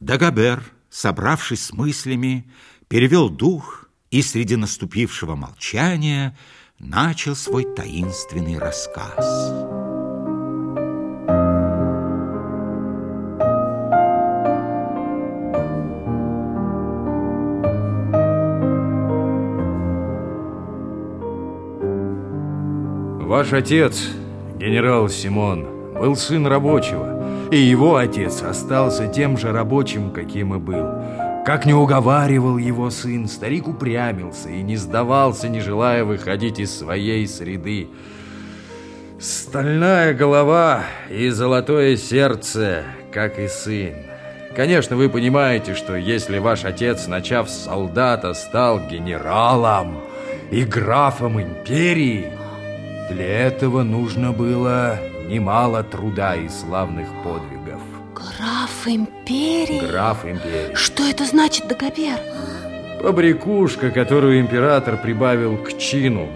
Дагобер, собравшись с мыслями, перевел дух и среди наступившего молчания начал свой таинственный рассказ. Ваш отец, генерал Симон, был сын рабочего – и его отец остался тем же рабочим, каким и был. Как не уговаривал его сын, старик упрямился и не сдавался, не желая выходить из своей среды. Стальная голова и золотое сердце, как и сын. Конечно, вы понимаете, что если ваш отец, начав с солдата, стал генералом и графом империи, для этого нужно было немало труда и славных подвигов. Граф империи? Граф империи. Что это значит, Дагобер? Побрякушка, которую император прибавил к чину.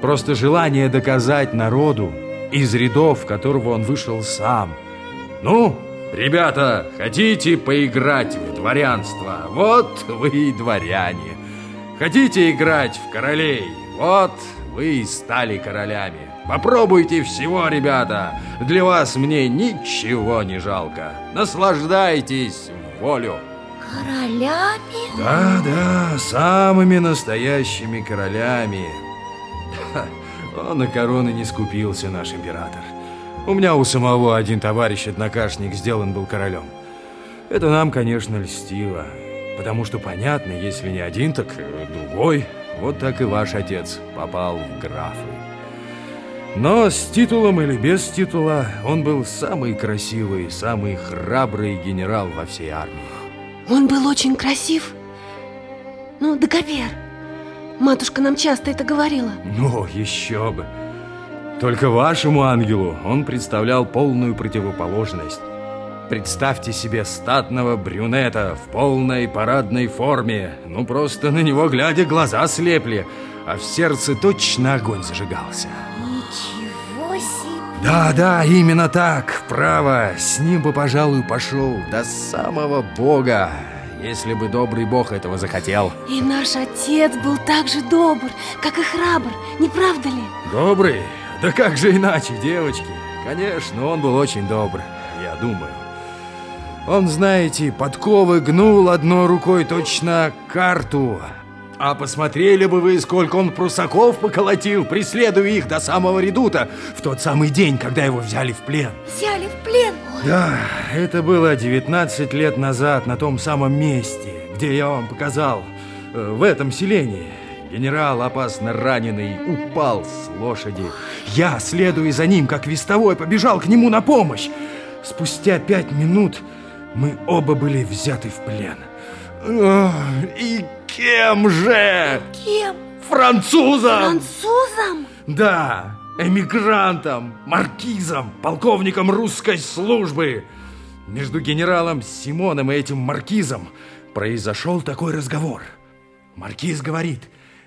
Просто желание доказать народу, из рядов которого он вышел сам. Ну, ребята, хотите поиграть в дворянство? Вот вы и дворяне. Хотите играть в королей? Вот вы и стали королями. Попробуйте всего, ребята. Для вас мне ничего не жалко. Наслаждайтесь волю. Королями? Да, да, самыми настоящими королями. Он на короны не скупился, наш император. У меня у самого один товарищ-однокашник сделан был королем. Это нам, конечно, льстило. Потому что понятно, если не один, так другой. Вот так и ваш отец попал в графы. Но с титулом или без титула он был самый красивый, самый храбрый генерал во всей армии. Он был очень красив? Ну, договер. Матушка нам часто это говорила. Ну, еще бы. Только вашему ангелу он представлял полную противоположность. Представьте себе статного брюнета в полной парадной форме. Ну, просто на него глядя глаза слепли, а в сердце точно огонь зажигался. Да, да, именно так, право. С ним бы, пожалуй, пошел до самого Бога, если бы добрый Бог этого захотел. И наш отец был так же добр, как и храбр, не правда ли? Добрый? Да как же иначе, девочки? Конечно, он был очень добр, я думаю. Он, знаете, подковы гнул одной рукой точно карту, а посмотрели бы вы, сколько он прусаков поколотил, преследуя их до самого редута в тот самый день, когда его взяли в плен. Взяли в плен? Ой. Да, это было 19 лет назад на том самом месте, где я вам показал, э, в этом селении. Генерал, опасно раненый, упал с лошади. Я, следуя за ним, как вестовой, побежал к нему на помощь. Спустя пять минут мы оба были взяты в плен. И кем же? Кем? Французом! Французом? Да, эмигрантом, маркизом, полковником русской службы. Между генералом Симоном и этим маркизом произошел такой разговор. Маркиз говорит,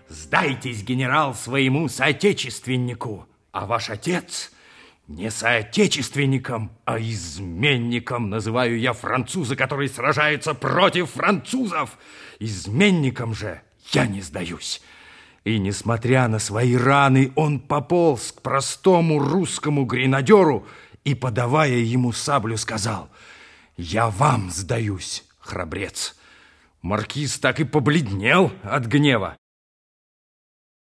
сдайтесь, генерал, своему соотечественнику, а ваш отец не соотечественником, а изменником называю я француза, который сражается против французов. Изменником же я не сдаюсь. И, несмотря на свои раны, он пополз к простому русскому гренадеру и, подавая ему саблю, сказал, «Я вам сдаюсь, храбрец». Маркиз так и побледнел от гнева.